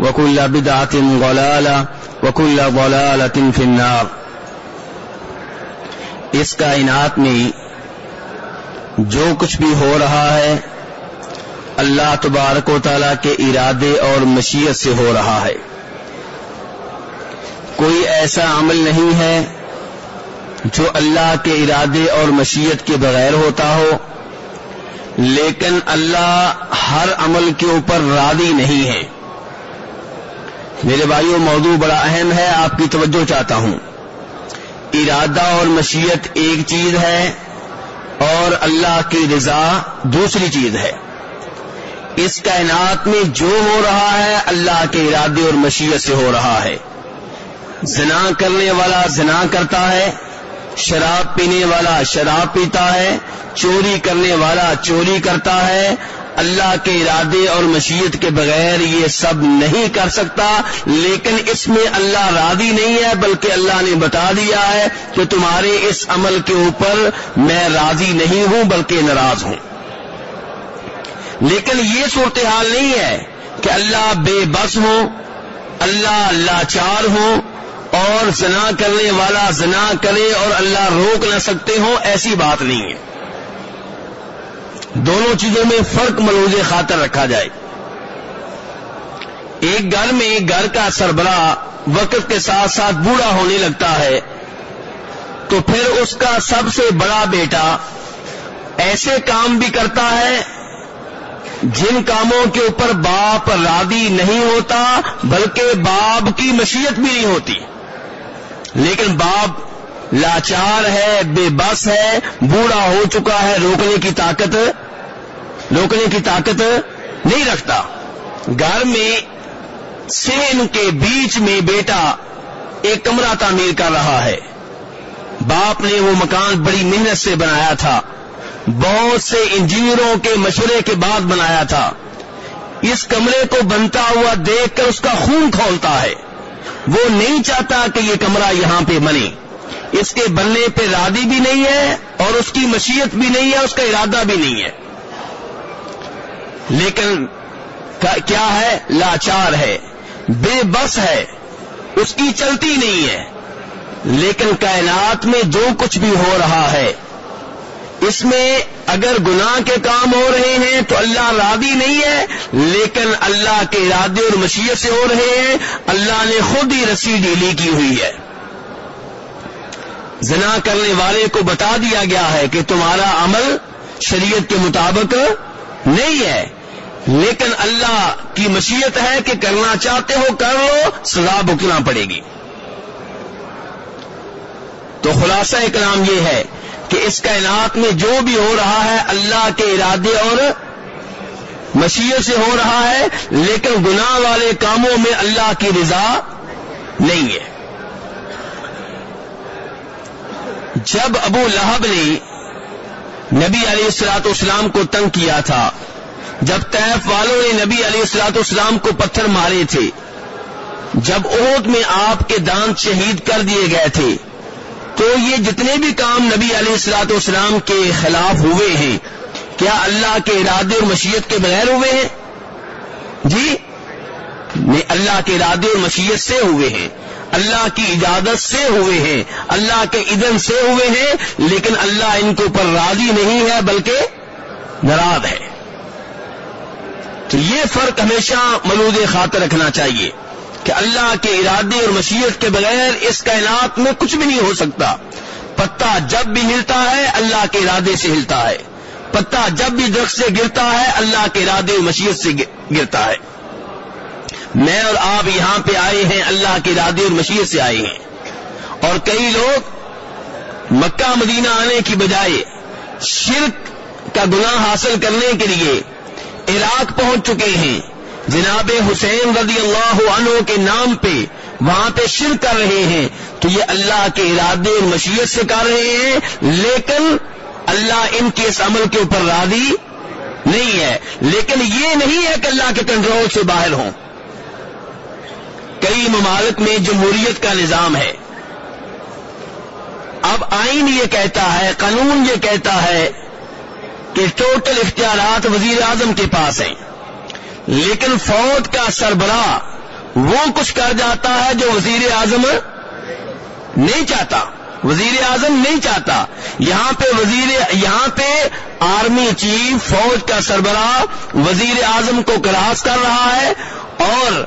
وكل بدعة ضلالة، وكل ضلالة في النار. اس کائنات میں جو کچھ بھی ہو رہا ہے، اللہ تبارک و تعالی کے ارادے اور مشیت سے ہو رہا ہے۔ کوئی ایسا عمل نہیں ہے جو اللہ کے ارادے اور مشیت کے بغیر ہوتا ہو، لیکن اللہ ہر عمل کے اوپر راضی نہیں ہے۔ میرے بھائیوں موضوع بڑا اہم ہے، آپ کی توجہ چاہتا ہوں۔ ارادہ اور مشیت ایک چیز ہے اور اللہ کی رضا دوسری چیز ہے۔ اس کائنات میں جو ہو رہا ہے، اللہ کے ارادے اور مشیت سے ہو رہا ہے۔ زنا کرنے والا زنا کرتا ہے، شراب پینے والا شراب پیتا ہے، چوری کرنے والا چوری کرتا ہے اللہ کے ارادے اور مشیت کے بغیر یہ سب نہیں کر سکتا، لیکن اس میں اللہ راضی نہیں ہے، بلکہ اللہ نے بتا دیا ہے کہ تمہارے اس عمل کے اوپر میں راضی نہیں ہوں، بلکہ ناراض ہوں۔ لیکن یہ صورتحال نہیں ہے کہ اللہ بے بس ہو اللہ لاچار ہو اور زنا کرنے والا زنا کرے اور اللہ روک نہ سکتے ہوں، ایسی بات نہیں ہے۔ دونوں چیزوں میں فرق ملوز خاطر رکھا جائے۔ ایک گھر میں گھر کا سربراہ وقت کے ساتھ ساتھ بوڑھا ہونے لگتا ہے۔ تو پھر اس کا سب سے بڑا بیٹا ایسے کام بھی کرتا ہے، جن کاموں کے اوپر باپ راضی نہیں ہوتا، بلکہ باپ کی مشیت بھی نہیں ہوتی۔ لیکن باپ لاچار ہے، بے بس ہے، بوڑھا ہو چکا ہے، روکنے کی طاقت روکنے کی طاقت نہیں رکھتا۔ گھر میں سین کے بیچ میں بیٹا ایک کمرہ تعمیر کر رہا ہے۔ باپ نے وہ مکان بڑی محنت سے بنایا تھا۔ بہت سے انجینئروں کے مشورے کے بعد بنایا تھا۔ اس کمرے کو بنتا ہوا دیکھ کر اس کا خون کھولتا ہے۔ وہ نہیں چاہتا کہ یہ کمرہ یہاں پہ بنے۔ اس کے بننے پہ رادی بھی نہیں ہے اور اس کی مشیت بھی نہیں ہے، اس کا ارادہ بھی نہیں ہے۔ لیکن کیا ہے؟ لاچار ہے، بے بس ہے، اس کی چلتی نہیں ہے۔ لیکن کائنات میں جو کچھ بھی ہو رہا ہے، اس میں اگر گناہ کے کام ہو رہے ہیں تو اللہ راضی نہیں ہے، لیکن اللہ کے ارادے اور مشیت سے ہو رہے ہیں، اللہ نے خود ہی رسی ڈیلی کی ہوئی ہے۔ زنا کرنے والے کو بتا دیا گیا ہے کہ تمہارا عمل شریعت کے مطابق نہیں ہے۔ لیکن اللہ کی مشیت ہے کہ کرنا چاہتے ہو کر لو، سزا بکنا پڑے گی۔ تو خلاصہ کلام یہ ہے کہ اس کائنات میں جو بھی ہو رہا ہے، اللہ کے ارادے اور مشیت سے ہو رہا ہے، لیکن گناہ والے کاموں میں اللہ کی رضا نہیں ہے۔ جب ابو لہب نے نبی علیہ السلاط اسلام کو تنگ کیا تھا جب طیف والوں نے نبی علیہ السلاط اسلام کو پتھر مارے تھے، جب عہد میں آپ کے دانت شہید کر دیے گئے تھے، تو یہ جتنے بھی کام نبی علیہ السلاط اسلام کے خلاف ہوئے ہیں، کیا اللہ کے ارادے اور مشیت کے بغیر ہوئے ہیں؟ جی اللہ کے ارادے اور مشیت سے ہوئے ہیں، اللہ کی اجازت سے ہوئے ہیں، اللہ کے ادن سے ہوئے ہیں، لیکن اللہ ان کے اوپر راضی نہیں ہے، بلکہ ناراض ہے۔ تو یہ فرق ہمیشہ ملود خاطر رکھنا چاہیے کہ اللہ کے ارادے اور مشیت کے بغیر اس کائنات میں کچھ بھی نہیں ہو سکتا۔ پتا جب بھی ہلتا ہے، اللہ کے ارادے سے ہلتا ہے۔ پتا جب بھی درخت سے گرتا ہے، اللہ کے ارادے اور مشیت سے گرتا ہے۔ میں اور آپ یہاں پہ آئے ہیں، اللہ کے ارادے اور مشیت سے آئے ہیں۔ اور کئی لوگ مکہ، مدینہ آنے کی بجائے شرک کا گناہ حاصل کرنے کے لیے عراق پہنچ چکے ہیں۔ جناب حسین رضی اللہ عنہ کے نام پہ وہاں پہ شرک کر رہے ہیں۔ تو یہ اللہ کے ارادے اور مشیت سے کر رہے ہیں، لیکن اللہ ان کے اس عمل کے اوپر راضی نہیں ہے۔ لیکن یہ نہیں ہے کہ اللہ کے کنٹرول سے باہر ہوں۔ کئی ممالک میں جمہوریت کا نظام ہے۔ اب آئین یہ کہتا ہے، قانون یہ کہتا ہے کہ ٹوٹل اختیارات وزیر اعظم کے پاس ہیں۔ لیکن فوج کا سربراہ وہ کچھ کر جاتا ہے جو وزیر اعظم نہیں چاہتا۔ وزیر اعظم نہیں چاہتا۔ یہاں پہ وزیر یہاں پہ آرمی چیف فوج کا سربراہ وزیر اعظم کو کراس کر رہا ہے اور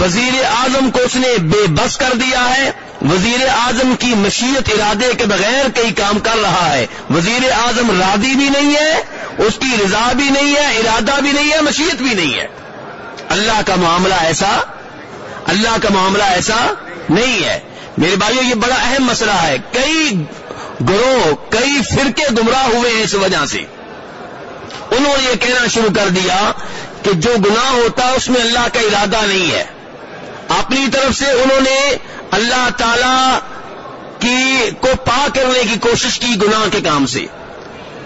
وزیر اعظم کو اس نے بے بس کر دیا ہے۔ وزیر اعظم کی مشیت ارادے کے بغیر کئی کام کر رہا ہے۔ وزیر اعظم راضی بھی نہیں ہے، اس کی رضا بھی نہیں ہے، ارادہ بھی نہیں ہے، مشیت بھی نہیں ہے۔ اللہ کا معاملہ ایسا، اللہ کا معاملہ ایسا نہیں ہے۔ میرے بھائیو، یہ بڑا اہم مسئلہ ہے۔ کئی گروہ، کئی فرقے گمراہ ہوئے ہیں اس وجہ سے۔ انہوں نے یہ کہنا شروع کر دیا کہ جو گناہ ہوتا ہے، اس میں اللہ کا ارادہ نہیں ہے۔ اپنی طرف سے انہوں نے اللہ تعالی کی کو پا کرنے کی کوشش کی گناہ کے کام سے۔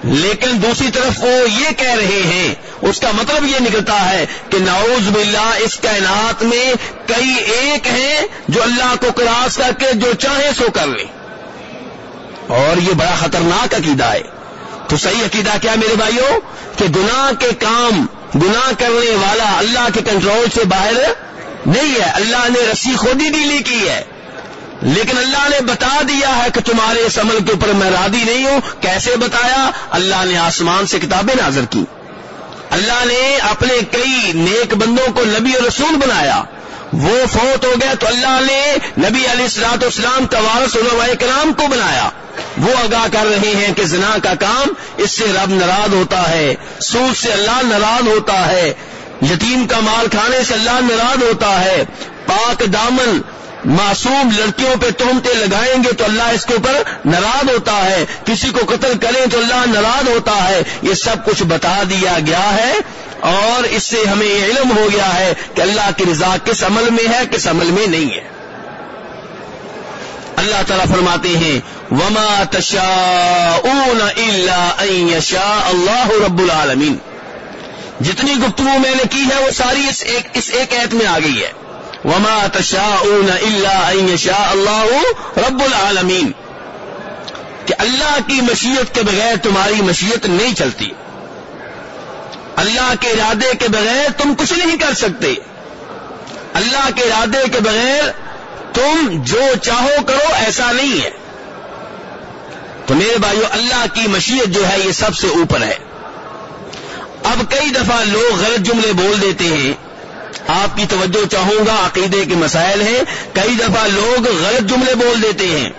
لیکن دوسری طرف وہ یہ کہہ رہے ہیں، اس کا مطلب یہ نکلتا ہے کہ نعوذ باللہ اس کائنات میں کئی ایک ہیں جو اللہ کو کراس کر کے جو چاہے سو کر لیں اور یہ بڑا خطرناک عقیدہ ہے۔ تو صحیح عقیدہ کیا میرے بھائیوں؟ کہ گناہ کے کام، گناہ کرنے والا اللہ کے کنٹرول سے باہر نہیں ہے۔ اللہ نے رسی خود ہی ڈیلی کی ہے۔ لیکن اللہ نے بتا دیا ہے کہ تمہارے اس عمل کے اوپر میں رادی نہیں ہوں۔ کیسے بتایا؟ اللہ نے آسمان سے کتابیں نازر کی۔ اللہ نے اپنے کئی نیک بندوں کو نبی اور رسول بنایا۔ وہ فوت ہو گیا تو اللہ نے نبی علیہ السلاط اسلام کا وارث علماء کرام کو بنایا۔ وہ آگاہ کر رہے ہیں کہ زنا کا کام اس سے رب ناراض ہوتا ہے، سود سے اللہ ناراض ہوتا ہے۔ یتیم کا مال کھانے سے اللہ ناراض ہوتا ہے۔ پاک دامن معصوم لڑکیوں پہ تومتے لگائیں گے تو اللہ اس کے اوپر ناراض ہوتا ہے۔ کسی کو قتل کریں تو اللہ ناراض ہوتا ہے۔ یہ سب کچھ بتا دیا گیا ہے۔ اور اس سے ہمیں یہ علم ہو گیا ہے کہ اللہ کی رضا کس عمل میں ہے، کس عمل میں نہیں ہے۔ اللہ تعالیٰ فرماتے ہیں، وما تشا اون اللہ اللہ رب العالمین جتنی گفتگو میں نے کی ہے وہ ساری اس ایک اس ایک ایت میں آ گئی ہے۔ وما تشا اون اللہ شاہ اللہ رب العالمین کہ اللہ کی مشیت کے بغیر تمہاری مشیت نہیں چلتی۔ اللہ کے ارادے کے بغیر تم کچھ نہیں کر سکتے۔ اللہ کے ارادے کے بغیر تم جو چاہو کرو ایسا نہیں ہے۔ تو میرے بھائیو، اللہ کی مشیت جو ہے یہ سب سے اوپر ہے۔ اب کئی دفعہ لوگ غلط جملے بول دیتے ہیں۔ آپ کی توجہ چاہوں گا، عقیدے کے مسائل ہیں۔ کئی دفعہ لوگ غلط جملے بول دیتے ہیں۔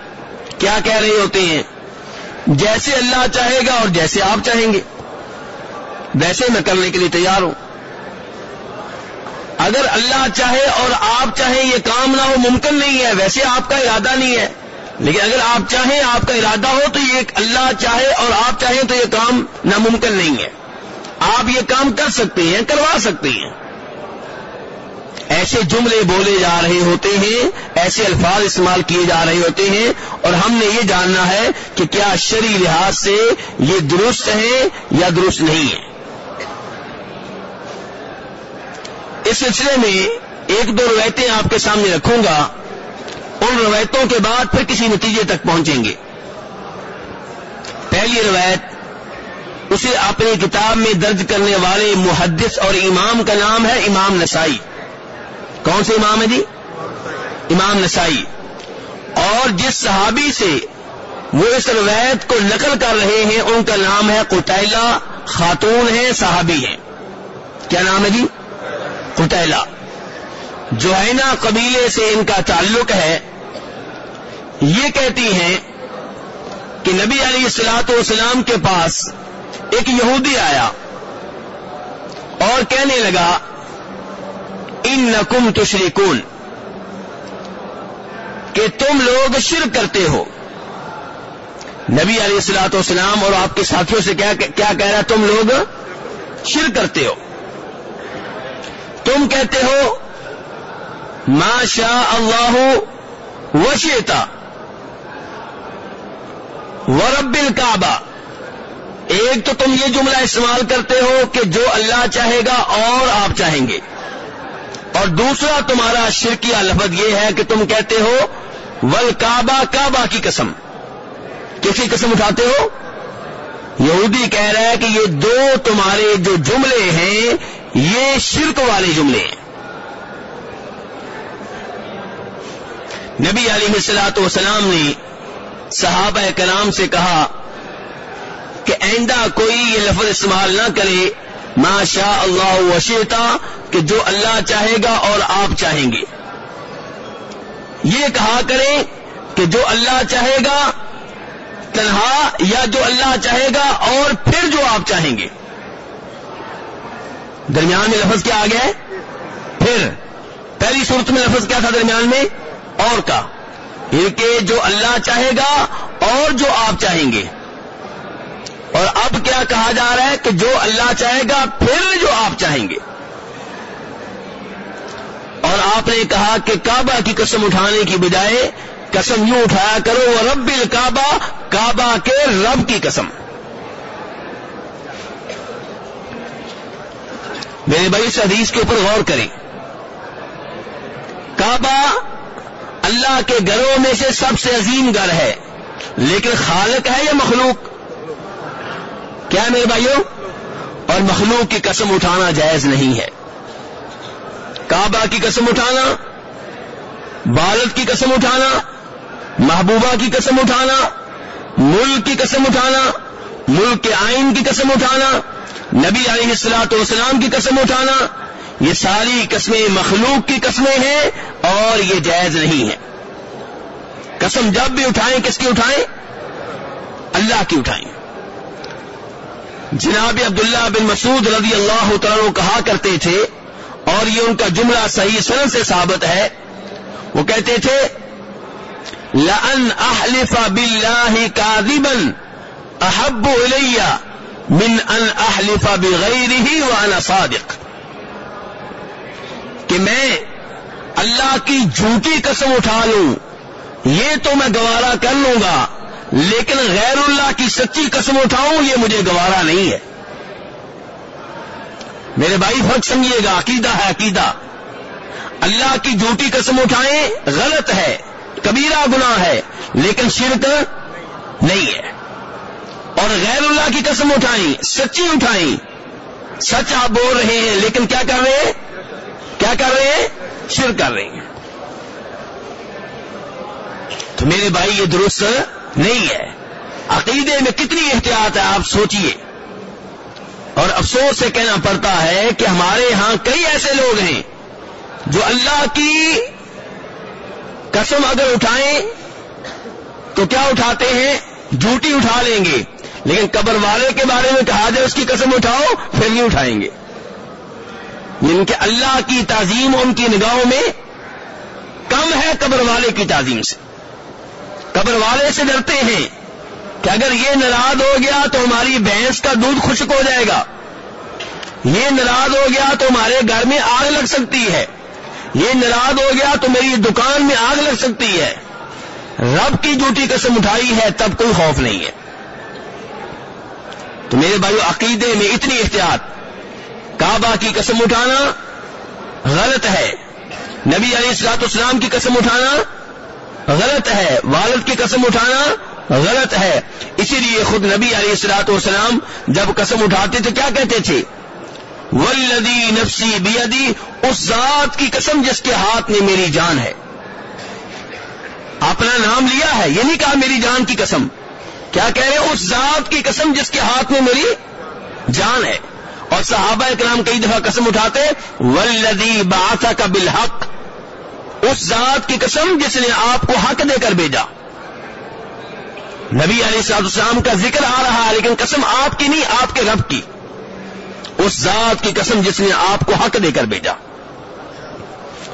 کیا کہہ رہے ہوتے ہیں؟ جیسے اللہ چاہے گا اور جیسے آپ چاہیں گے۔ ویسے میں کرنے کے لیے تیار ہوں۔ اگر اللہ چاہے اور آپ چاہیں یہ کام نہ ہو، ممکن نہیں ہے۔ ویسے آپ کا ارادہ نہیں ہے۔ لیکن اگر آپ چاہیں، آپ کا ارادہ ہو تو یہ اللہ چاہے اور آپ چاہیں تو یہ کام ناممکن نہیں ہے۔ آپ یہ کام کر سکتے ہیں، کروا سکتے ہیں۔ ایسے جملے بولے جا رہے ہوتے ہیں، ایسے الفاظ استعمال کیے جا رہے ہوتے ہیں۔ اور ہم نے یہ جاننا ہے کہ کیا شری لحاظ سے یہ درست ہے یا درست نہیں ہے۔ اس سلسلے میں ایک دو روایتیں آپ کے سامنے رکھوں گا۔ ان روایتوں کے بعد پھر کسی نتیجے تک پہنچیں گے۔ پہلی روایت اسے اپنی کتاب میں درج کرنے والے محدث اور امام کا نام ہے امام نسائی۔ کون سے امام ہے جی؟ امام نسائی۔ اور جس صحابی سے وہ اس روایت کو نقل کر رہے ہیں، ان کا نام ہے قطیلہ خاتون ہے صحابی ہیں۔ کیا نام ہے جی؟ قطیلہ جوہینا قبیلے سے ان کا تعلق ہے۔ یہ کہتی ہیں کہ نبی علی السلاط والسلام کے پاس ایک یہودی آیا اور کہنے لگا ان نقم تشریکون کہ تم لوگ شرک کرتے ہو۔ نبی علیہ السلاط والسلام اور آپ کے ساتھیوں سے کیا کہہ رہا تم لوگ شرک کرتے ہو تم کہتے ہو ما شاء اللہ وشیتا ورب الکعبہ ایک تو تم یہ جملہ استعمال کرتے ہو کہ جو اللہ چاہے گا اور آپ چاہیں گے۔ اور دوسرا تمہارا شرکیہ لفظ یہ ہے کہ تم کہتے ہو، ول کعبہ کعبہ کی قسم کس کی قسم اٹھاتے ہو؟ یہودی کہہ رہا ہے کہ یہ دو تمہارے جو جملے ہیں، یہ شرک والے جملے ہیں۔ نبی علیہ السلاط وسلام نے صحابہ کلام سے کہا کہ آئندہ کوئی یہ لفظ استعمال نہ کرے ماشاء اللہ وشیتا، کہ جو اللہ چاہے گا اور آپ چاہیں گے۔ یہ کہا کریں کہ جو اللہ چاہے گا تنہا یا جو اللہ چاہے گا اور پھر جو آپ چاہیں گے۔ درمیان میں لفظ کیا آ گیا ہے؟ پھر۔ پہلی صورت میں لفظ کیا تھا درمیان میں؟ اور کا۔ کہ جو اللہ چاہے گا اور جو آپ چاہیں گے۔ اور اب کیا کہا جا رہا ہے کہ جو اللہ چاہے گا، پھر جو آپ چاہیں گے۔ اور آپ نے کہا کہ کعبہ کی قسم اٹھانے کی بجائے قسم یوں اٹھایا کرو، وہ رب الکعبہ، کعبہ کے رب کی قسم۔ میرے بھائی، اس حدیث کے اوپر غور کریں۔ کعبہ اللہ کے گھروں میں سے سب سے عظیم گھر ہے، لیکن خالق ہے یا مخلوق؟ کیا میرے بھائیوں اور مخلوق کی قسم اٹھانا جائز نہیں ہے۔ کعبہ کی قسم اٹھانا بالد کی قسم اٹھانا، محبوبہ کی قسم اٹھانا، ملک کی قسم اٹھانا، ملک کے آئین کی قسم اٹھانا، نبی علیہ السلاط والسلام کی قسم اٹھانا، یہ ساری قسمیں مخلوق کی قسمیں ہیں اور یہ جائز نہیں ہے قسم جب بھی اٹھائیں، کس کی اٹھائیں؟ اللہ کی اٹھائیں۔ جناب عبداللہ بن مسعود رضی اللہ تعالیٰ کہا کرتے تھے، اور یہ ان کا جملہ صحیح سن سے ثابت ہے۔ وہ کہتے تھے لن احلف باللہ کاذبا احب الیہ من ان احلف بغیرہ وانا صادق۔ کہ میں اللہ کی جھوٹی قسم اٹھا لوں، یہ تو میں گوارا کر لوں گا۔ لیکن غیر اللہ کی سچی قسم اٹھاؤں یہ مجھے گوارا نہیں ہے۔ میرے بھائی فرق سمجھیے گا، عقیدہ ہے عقیدہ۔ اللہ کی جھوٹی قسم اٹھائیں غلط ہے، کبیرہ گناہ ہے، لیکن شرک نہیں ہے۔ اور غیر اللہ کی قسم اٹھائیں، سچی اٹھائیں۔ سچ آپ بول رہے ہیں، لیکن کیا کر رہے ہیں؟ کیا کر رہے ہیں؟ شر کر رہے ہیں۔ تو میرے بھائی یہ درست نہیں ہے۔ عقیدے میں کتنی احتیاط ہے، آپ سوچئے۔ اور افسوس سے کہنا پڑتا ہے کہ ہمارے ہاں کئی ایسے لوگ ہیں جو اللہ کی قسم اگر اٹھائیں تو کیا اٹھاتے ہیں؟ جھوٹی اٹھا لیں گے۔ لیکن قبر والے کے بارے میں کہا جائے اس کی قسم اٹھاؤ، پھر نہیں اٹھائیں گے۔ یعنی جن کے اللہ کی تعظیم ان کی نگاہوں میں کم ہے قبر والے کی تعظیم سے۔ قبر والے سے ڈرتے ہیں کہ اگر یہ ناراض ہو گیا تو ہماری بھینس کا دودھ خشک ہو جائے گا۔ یہ ناراض ہو گیا تو ہمارے گھر میں آگ لگ سکتی ہے۔ یہ ناراض ہو گیا تو میری دکان میں آگ لگ سکتی ہے۔ رب کی جوٹی قسم اٹھائی ہے، تب کوئی خوف نہیں ہے۔ تو میرے بھائیو، عقیدے میں اتنی احتیاط۔ کعبہ کی قسم اٹھانا غلط ہے۔ نبی علیہ السلاط اسلام کی قسم اٹھانا غلط ہے۔ والد کی قسم اٹھانا غلط ہے۔ اسی لیے خود نبی علیہ السلاط والسلام جب قسم اٹھاتے تھے کیا کہتے تھے؟ ولدی نفسی بیدی اس ذات کی قسم جس کے ہاتھ میں میری جان ہے۔ اپنا نام لیا ہے، یہ نہیں کہا میری جان کی قسم۔ کیا کہہ رہے اس ذات کی قسم جس کے ہاتھ میں میری جان ہے۔ اور صحابہ کرام کئی دفعہ قسم اٹھاتے ولدی باسا کا بالحق اس ذات کی قسم جس نے آپ کو حق دے کر بھیجا۔ نبی علیہ صاحب السلام کا ذکر آ رہا ہے، لیکن قسم آپ کی نہیں، آپ کے رب کی۔ اس ذات کی قسم جس نے آپ کو حق دے کر بھیجا۔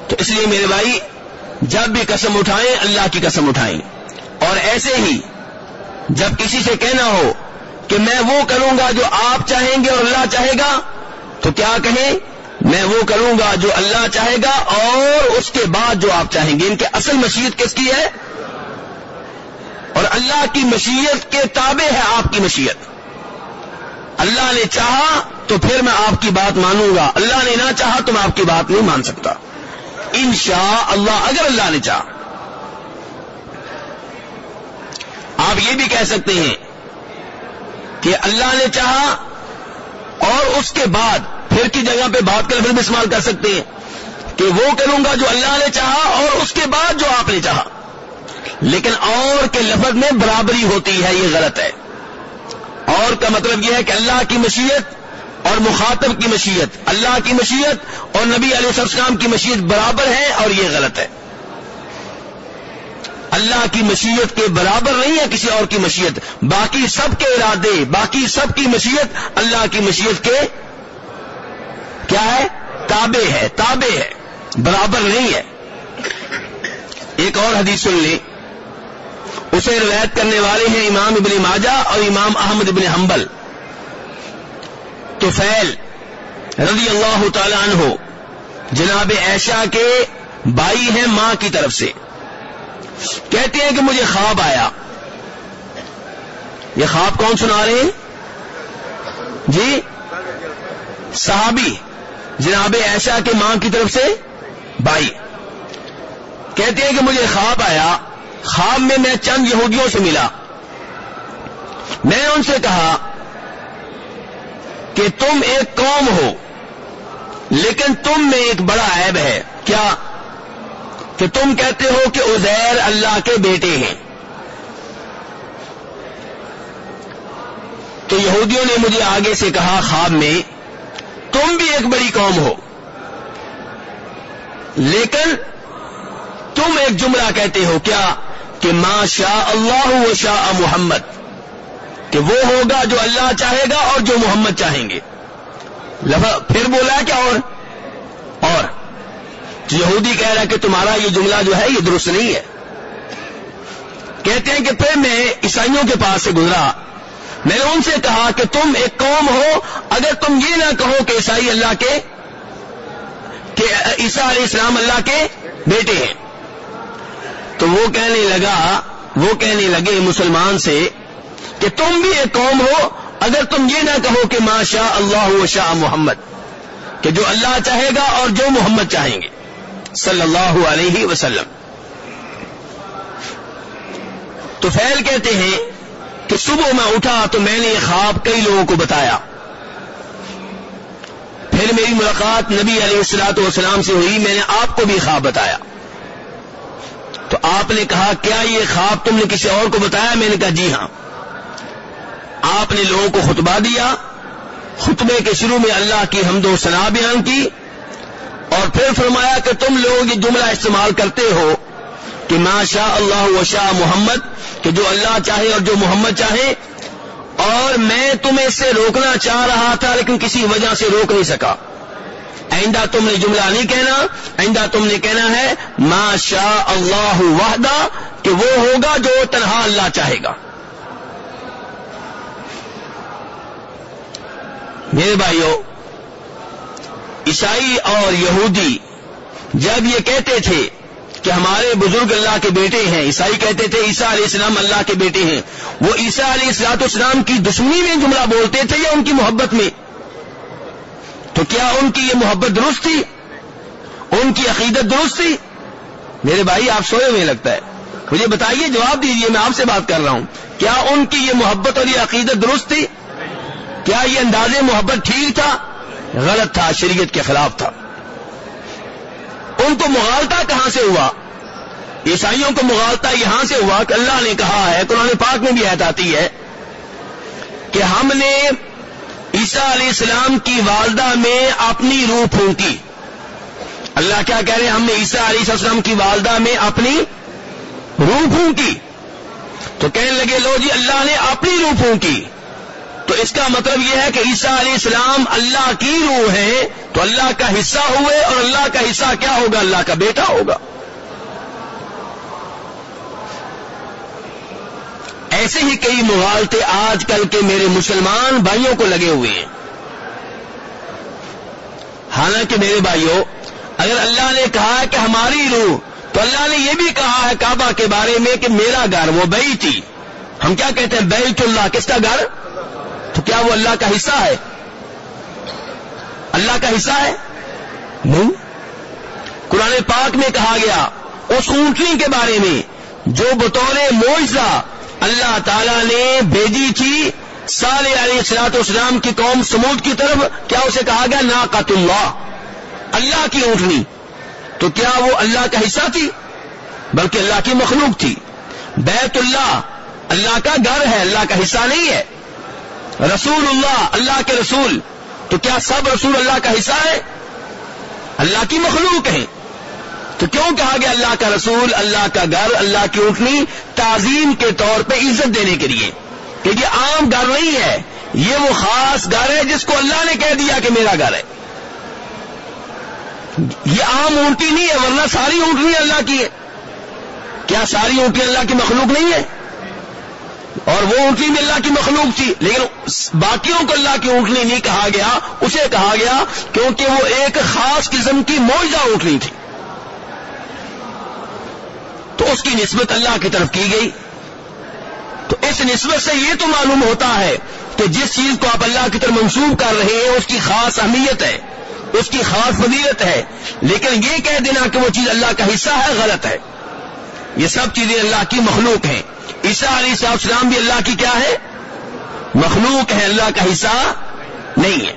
تو اس لیے میرے بھائی، جب بھی قسم اٹھائیں، اللہ کی قسم اٹھائیں۔ اور ایسے ہی جب کسی سے کہنا ہو کہ میں وہ کروں گا جو آپ چاہیں گے اور اللہ چاہے گا، تو کیا کہیں؟ میں وہ کروں گا جو اللہ چاہے گا اور اس کے بعد جو آپ چاہیں گے۔ ان کے اصل مشیت کس کی ہے؟ اور اللہ کی مشیت کے تابع ہے آپ کی مشیت۔ اللہ نے چاہا تو پھر میں آپ کی بات مانوں گا۔ اللہ نے نہ چاہا تو میں آپ کی بات نہیں مان سکتا۔ انشاء اللہ اگر اللہ نے چاہا۔ آپ یہ بھی کہہ سکتے ہیں کہ اللہ نے چاہا اور اس کے بعد پھر کی جگہ پہ بات کا لفظ بھی استعمال کر سکتے ہیں کہ وہ کروں گا جو اللہ نے چاہا اور اس کے بعد جو آپ نے چاہا۔ لیکن اور کے لفظ میں برابری ہوتی ہے، یہ غلط ہے۔ اور کا مطلب یہ ہے کہ اللہ کی مشیت اور مخاطب کی مشیت، اللہ کی مشیت اور نبی علیہ السلام کی مشیت برابر ہے اور یہ غلط ہے۔ اللہ کی مشیت کے برابر نہیں ہے کسی اور کی مشیت، باقی سب کے ارادے، باقی سب کی مشیت اللہ کی مشیت کے کیا ہے؟ تابع ہے تابع ہے، برابر نہیں ہے۔ ایک اور حدیث سن لیں۔ اسے روایت کرنے والے ہیں امام ابن ماجہ اور امام احمد ابن حنبل۔ تو فیل رضی اللہ تعالی عنہ، جناب ایشا کے بھائی ہیں ماں کی طرف سے۔ کہتے ہیں کہ مجھے خواب آیا۔ یہ خواب کون سنا رہے ہیں؟ جی؟ صحابی۔ جناب ایشا کے ماں کی طرف سے بھائی کہتے ہیں کہ مجھے خواب آیا۔ خواب میں میں چند یہودیوں سے ملا۔ میں ان سے کہا کہ تم ایک قوم ہو، لیکن تم میں ایک بڑا عیب ہے۔ کیا؟ کہ تم کہتے ہو کہ ازیر اللہ کے بیٹے ہیں۔ تو یہودیوں نے مجھے آگے سے کہا، خواب میں تم بھی ایک بڑی قوم ہو۔ لیکن تم ایک جملہ کہتے ہو کیا کہ ما شاء اللہ و شاء محمد۔ کہ وہ ہوگا جو اللہ چاہے گا اور جو محمد چاہیں گے۔ پھر بولا کیا اور؟ اور۔ یہودی کہہ رہا کہ تمہارا یہ جملہ جو ہے یہ درست نہیں ہے۔ کہتے ہیں کہ پھر میں عیسائیوں کے پاس سے گزرا۔ میں نے ان سے کہا کہ تم ایک قوم ہو تم یہ نہ کہو کہ عیسائی اللہ کے کہ عیسیٰ علیہ السلام اللہ کے بیٹے ہیں۔ تو وہ کہنے لگا، وہ کہنے لگے مسلمان سے کہ تم بھی ایک قوم ہو، اگر تم یہ نہ کہو کہ ما شاء اللہ و شاہ محمد، کہ جو اللہ چاہے گا اور جو محمد چاہیں گے۔ صلی اللہ علیہ وسلم۔ تو فیل کہتے ہیں کہ صبح میں اٹھا تو میں نے یہ خواب کئی لوگوں کو بتایا۔ پھر میری ملاقات نبی علیہ السلاط والسلام سے ہوئی، میں نے آپ کو بھی خواب بتایا۔ تو آپ نے کہا، کیا یہ خواب تم نے کسی اور کو بتایا؟ میں نے کہا جی ہاں۔ آپ نے لوگوں کو خطبہ دیا، خطبے کے شروع میں اللہ کی حمد و سنا بیان کی اور پھر فرمایا کہ تم لوگ یہ جملہ استعمال کرتے ہو کہ ما شاء اللہ و شاہ محمد، کہ جو اللہ چاہے اور جو محمد چاہے اور میں تمہیں اس سے روکنا چاہ رہا تھا، لیکن کسی وجہ سے روک نہیں سکا۔ آئندہ تم نے جملہ نہیں کہنا، آئندہ تم نے کہنا ہے، ما شاء اللہ وحدہ، کہ وہ ہوگا جو تنہا اللہ چاہے گا۔ میرے بھائیوں عیسائی اور یہودی جب یہ کہتے تھے کہ ہمارے بزرگ اللہ کے بیٹے ہیں، عیسائی کہتے تھے، عیسیٰ علیہ السلام اللہ کے بیٹے ہیں۔ وہ عیسیٰ علیہ السلاط اسلام کی دشمنی میں جملہ بولتے تھے یا ان کی محبت میں؟ تو کیا ان کی یہ محبت درست تھی؟ ان کی عقیدت درست تھی؟ میرے بھائی، آپ سوئے ہوئے لگتا ہے۔ مجھے بتائیے، جواب دیجیے میں آپ سے بات کر رہا ہوں۔ کیا ان کی یہ محبت اور یہ عقیدت درست تھی؟ کیا یہ انداز محبت ٹھیک تھا؟ غلط تھا، شریعت کے خلاف تھا۔ ان کو مغالتا کہاں سے ہوا؟ عیسائیوں کو مغالتا یہاں سے ہوا کہ اللہ نے کہا ہے، قرآن پاک میں بھی عہد آتی ہے کہ ہم نے عیسیٰ علیہ السلام کی والدہ میں اپنی روح پھونکی۔ اللہ کیا کہہ رہے ہیں؟ ہم نے عیسیٰ علیہ السلام کی والدہ میں اپنی روح پھونکی۔ تو کہنے لگے لو جی اللہ نے اپنی روح پھونکی۔ تو اس کا مطلب یہ ہے کہ عیسیٰ علیہ السلام اللہ کی روح ہے تو اللہ کا حصہ ہوئے اور اللہ کا حصہ کیا ہوگا؟ اللہ کا بیٹا ہوگا۔ ایسے ہی کئی مغالطے آج کل کے میرے مسلمان بھائیوں کو لگے ہوئے ہیں۔ حالانکہ میرے بھائیوں، اگر اللہ نے کہا کہ ہماری روح، تو اللہ نے یہ بھی کہا ہے کعبہ کے بارے میں کہ میرا گھر وہ بئی تھی ہم کیا کہتے ہیں؟ بیت اللہ۔ کس کا گھر؟ کیا وہ اللہ کا حصہ ہے؟ اللہ کا حصہ ہے؟ نہیں۔ قرآن پاک میں کہا گیا، اس اونٹنی کے بارے میں جو بطور معجزہ اللہ تعالی نے بھیجی تھی سال علیہ السلاط اسلام کی قوم سمود کی طرف، کیا اسے کہا گیا؟ نا اللہ۔ اللہ کی اونٹنی۔ تو کیا وہ اللہ کا حصہ تھی؟ بلکہ اللہ کی مخلوق تھی۔ بیت اللہ اللہ کا گھر ہے، اللہ کا حصہ نہیں ہے۔ رسول اللہ اللہ کے رسول۔ تو کیا سب رسول اللہ کا حصہ ہے؟ اللہ کی مخلوق ہیں۔ تو کیوں کہا گیا اللہ کا رسول، اللہ کا گھر، اللہ کی اٹھنی تعظیم کے طور پہ عزت دینے کے لیے۔ کہ یہ عام گھر نہیں ہے۔ یہ وہ خاص گھر ہے جس کو اللہ نے کہہ دیا کہ میرا گھر ہے۔ یہ عام اونٹی نہیں ہے، ورنہ ساری اونٹنی اللہ کی ہے۔ کیا ساری اونٹی اللہ کی مخلوق نہیں ہے؟ اور وہ اونٹنی بھی اللہ کی مخلوق تھی، لیکن باقیوں کو اللہ کی اونٹنی نہیں کہا گیا، اسے کہا گیا کیونکہ وہ ایک خاص قسم کی موجودہ اونٹنی تھی۔ تو اس کی نسبت اللہ کی طرف کی گئی۔ تو اس نسبت سے یہ تو معلوم ہوتا ہے کہ جس چیز کو آپ اللہ کی طرف منسوخ کر رہے ہیں، اس کی خاص اہمیت ہے، اس کی خاص فضیلت ہے۔ لیکن یہ کہہ دینا کہ وہ چیز اللہ کا حصہ ہے، غلط ہے۔ یہ سب چیزیں اللہ کی مخلوق ہیں۔ عیسیٰ علیہ صاحب السلام بھی اللہ کی کیا ہے؟ مخلوق ہے، اللہ کا حصہ نہیں ہے۔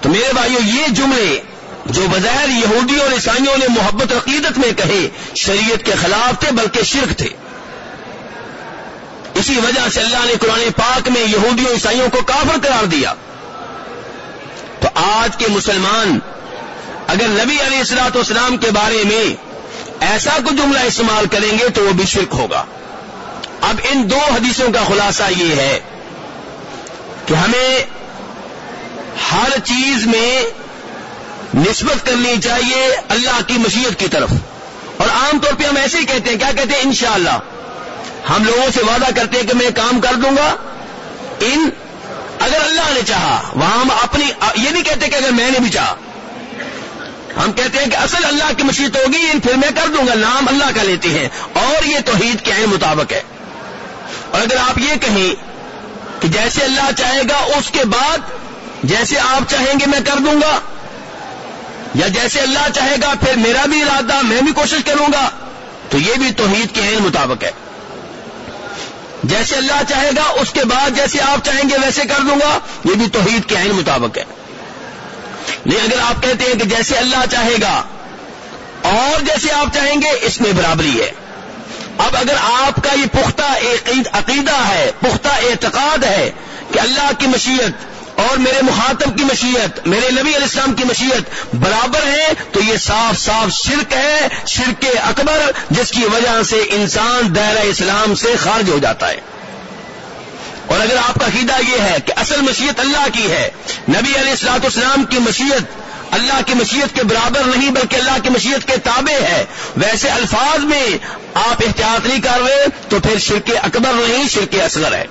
تو میرے بھائیوں یہ جملے جو بظاہر یہودی اور عیسائیوں نے محبت عقیدت میں کہے، شریعت کے خلاف تھے بلکہ شرک تھے۔ اسی وجہ سے اللہ نے قرآن پاک میں یہودیوں، عیسائیوں کو کافر قرار دیا۔ تو آج کے مسلمان، اگر نبی علیہ السلاط اسلام کے بارے میں ایسا کوئی جملہ استعمال کریں گے تو وہ بھی شرک ہوگا۔ اب ان دو حدیثوں کا خلاصہ یہ ہے کہ ہمیں ہر چیز میں نسبت کرنی چاہیے اللہ کی مشیت کی طرف۔ اور عام طور پہ ہم ایسے ہی کہتے ہیں، کیا کہتے ہیں؟ انشاءاللہ۔ ہم لوگوں سے وعدہ کرتے ہیں کہ میں کام کر دوں گا۔ ان، اگر اللہ نے چاہا، وہاں ہم اپنی، یہ نہیں کہتے کہ اگر میں نے بھی چاہا۔ ہم کہتے ہیں کہ اصل اللہ کی مشیت ہوگی پھر میں کر دوں گا، نام اللہ کا لیتے ہیں۔ اور یہ توحید کے عین مطابق ہے۔ اور اگر آپ یہ کہیں کہ جیسے اللہ چاہے گا، اس کے بعد جیسے آپ چاہیں گے میں کر دوں گا، یا جیسے اللہ چاہے گا، پھر میرا بھی ارادہ، میں بھی کوشش کروں گا، تو یہ بھی توحید کے عین مطابق ہے۔ جیسے اللہ چاہے گا، اس کے بعد جیسے آپ چاہیں گے، ویسے کر دوں گا، یہ بھی توحید کے عین مطابق ہے۔ نہیں، اگر آپ کہتے ہیں کہ جیسے اللہ چاہے گا، اور جیسے آپ چاہیں گے، اس میں برابری ہے۔ اب اگر آپ کا یہ پختہ عقیدہ ہے، پختہ اعتقاد ہے کہ اللہ کی مشیت اور میرے مخاطب کی مشیت، میرے نبی علیہ السلام کی مشیت برابر ہے، تو یہ صاف صاف شرک ہے، شرک اکبر، جس کی وجہ سے انسان دائرہ اسلام سے خارج ہو جاتا ہے۔ اور اگر آپ کا عقیدہ یہ ہے کہ اصل مشیت اللہ کی ہے، نبی علیہ السلاط اسلام کی مشیت اللہ کی مشیت کے برابر نہیں بلکہ اللہ کی مشیت کے تابع ہے، ویسے الفاظ میں آپ احتیاط نہیں کر رہے تو پھر شرک اکبر نہیں، شرک اصغر ہے۔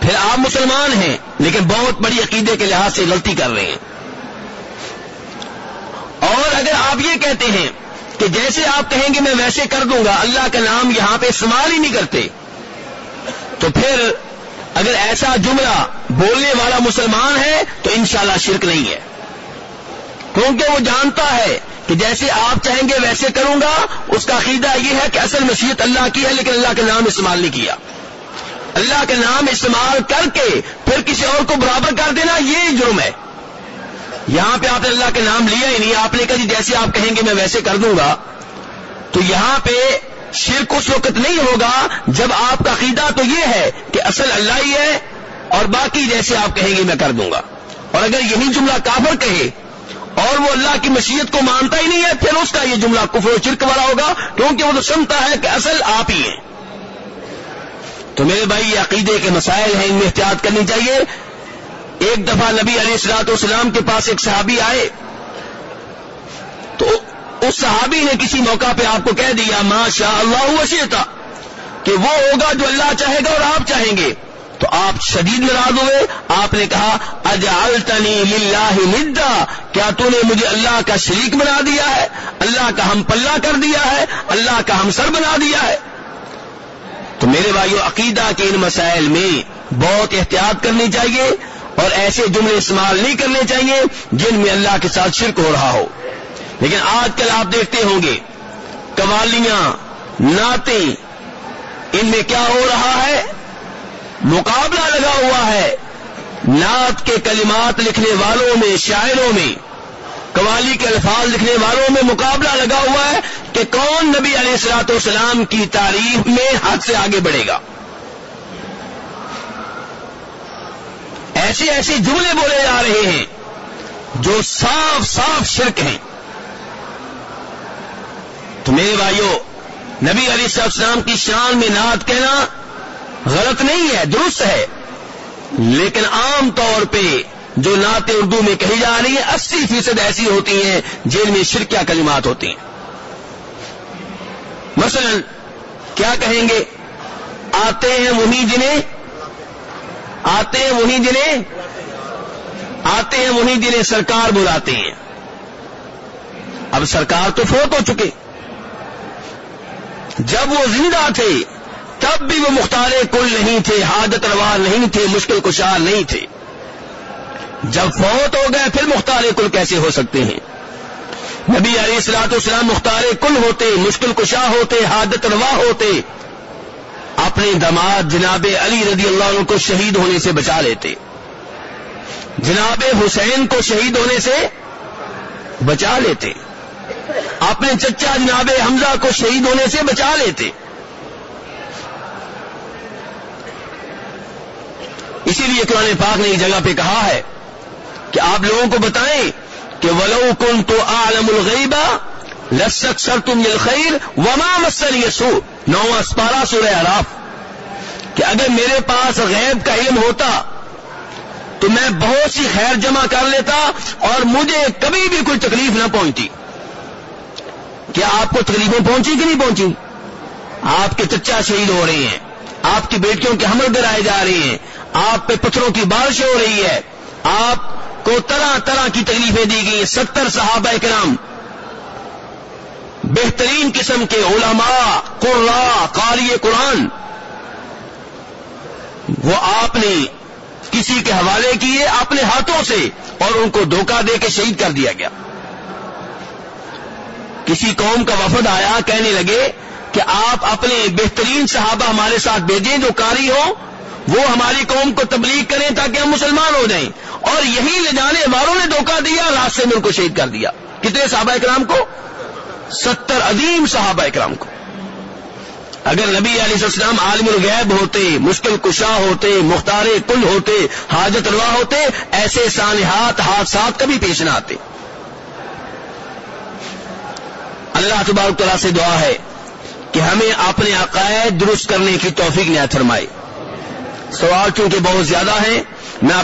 پھر آپ مسلمان ہیں لیکن بہت بڑی عقیدے کے لحاظ سے غلطی کر رہے ہیں۔ اور اگر آپ یہ کہتے ہیں کہ جیسے آپ کہیں گے میں ویسے کر دوں گا، اللہ کا نام یہاں پہ استعمال ہی نہیں کرتے۔ تو پھر اگر ایسا جملہ بولنے والا مسلمان ہے تو انشاءاللہ شرک نہیں ہے۔ کیونکہ وہ جانتا ہے کہ جیسے آپ چاہیں گے ویسے کروں گا، اس کا عقیدہ یہ ہے کہ اصل مشیت اللہ کی ہے، لیکن اللہ کا نام استعمال نہیں کیا۔ اللہ کا نام استعمال کر کے پھر کسی اور کو برابر کر دینا یہ جرم ہے۔ یہاں پہ آپ نے اللہ کا نام لیا ہی نہیں، آپ نے کہا جی جیسے آپ کہیں گے میں ویسے کر دوں گا۔ تو یہاں پہ شرک اس وقت نہیں ہوگا جب آپ کا عقیدہ تو یہ ہے کہ اصل اللہ ہی ہے اور باقی جیسے آپ کہیں گے میں کر دوں گا۔ اور اگر یہی جملہ کافر کہے اور وہ اللہ کی مشیت کو مانتا ہی نہیں ہے، پھر اس کا یہ جملہ کفر و چرک والا ہوگا، کیونکہ وہ تو سنتا ہے کہ اصل آپ ہی ہیں۔ تو میرے بھائی، یہ عقیدے کے مسائل ہیں، ان میں احتیاط کرنی چاہیے۔ ایک دفعہ نبی علیہ السلاط والسلام کے پاس ایک صحابی آئے۔ اس صحابی نے کسی موقع پہ آپ کو کہہ دیا ما شاء اللہ وسیعتا کہ وہ ہوگا جو اللہ چاہے گا اور آپ چاہیں گے۔ تو آپ شدید ناراض ہوئے، آپ نے کہا، اجعلتنی للہ ندا، کیا تو نے مجھے اللہ کا شریک بنا دیا ہے؟ اللہ کا ہم پلہ کر دیا ہے، اللہ کا ہم سر بنا دیا ہے۔ تو میرے بھائیو، عقیدہ کے ان مسائل میں بہت احتیاط کرنی چاہیے اور ایسے جملے استعمال نہیں کرنے چاہیے جن میں اللہ کے ساتھ شرک ہو رہا ہو۔ لیکن آج کل آپ دیکھتے ہوں گے، قوالیاں، نعتیں، ان میں کیا ہو رہا ہے؟ مقابلہ لگا ہوا ہے۔ نعت کے کلمات لکھنے والوں میں، شاعروں میں، قوالی کے الفاظ لکھنے والوں میں مقابلہ لگا ہوا ہے کہ کون نبی علیہ السلاط والسلام کی تعریف میں حد سے آگے بڑھے گا۔ ایسے ایسے جملے بولے جا رہے ہیں جو صاف صاف شرک ہیں۔ تو میرے بھائیوں نبی علیہ السلام کی شان میں نعت کہنا غلط نہیں ہے، درست ہے۔ لیکن عام طور پہ جو نعتیں اردو میں کہی جا رہی ہیں، اسی فیصد ایسی ہوتی ہیں جن میں شرکیہ کلمات ہوتی ہیں۔ مثلا، کیا کہیں گے؟ آتے ہیں وہی جنہیں؟ آتے ہیں وہی جنہیں؟ آتے ہیں وہی جنہیں سرکار بلاتے ہیں۔ اب سرکار تو فوت ہو چکے۔ جب وہ زندہ تھے، تب بھی وہ مختار کل نہیں تھے حادت روا نہیں تھے، مشکل کشار نہیں تھے۔ جب فوت ہو گئے، پھر مختار کل کیسے ہو سکتے ہیں؟ نبی علیہ السلاط اسلام مختار کل ہوتے، مشکل کشا ہوتے حادت روا ہوتے، اپنے دماد جناب علی رضی اللہ عنہ کو شہید ہونے سے بچا لیتے۔ جناب حسین کو شہید ہونے سے بچا لیتے۔ اپنے چچا جناب حمزہ کو شہید ہونے سے بچا لیتے۔ اسی لیے قرآن پاک نے ایک جگہ پہ کہا ہے کہ آپ لوگوں کو بتائیں کہ ولو کن تو عالم الغیبا لسک سر تم خیر وما مسل یسو نو اسپارا سورہ عراف کہ اگر میرے پاس غیب کا علم ہوتا تو میں بہت سی خیر جمع کر لیتا اور مجھے کبھی بھی کوئی تکلیف نہ پہنچتی۔ کیا آپ کو تکلیفیں پہنچی کہ نہیں پہنچی؟ آپ کے چچا شہید ہو رہے ہیں، آپ کی بیٹیوں کے حمل کرائے جا رہے ہیں، آپ پہ پتھروں کی بارش ہو رہی ہے۔ آپ کو طرح طرح کی تکلیفیں دی گئی ستر صحابہ کرام۔ بہترین قسم کے علماء قرا قاری قرآن۔ وہ آپ نے کسی کے حوالے کیے اپنے ہاتھوں سے اور ان کو دھوکہ دے کے شہید کر دیا گیا۔ کسی قوم کا وفد آیا، کہنے لگے کہ آپ اپنے بہترین صحابہ ہمارے ساتھ بھیجیں جو کاری ہو وہ ہماری قوم کو تبلیغ کریں تاکہ ہم مسلمان ہو جائیں۔ اور یہی لے جانے والوں نے دھوکہ دیا راستے میں ان کو شہید کر دیا۔ کتنے صحابہ اکرام کو؟ ستر عظیم صحابہ اکرام کو۔ اگر نبی علیہ السلام عالم الغیب ہوتے، مشکل کشا ہوتے، مختار کل ہوتے، حاجت روا ہوتے، ایسے سانحات حادثات کبھی پیش نہ آتے۔ اللہ تبارک تعالیٰ سے دعا ہے کہ ہمیں اپنے عقائد درست کرنے کی توفیق نہ فرمائے۔ سوال چونکہ بہت زیادہ ہیں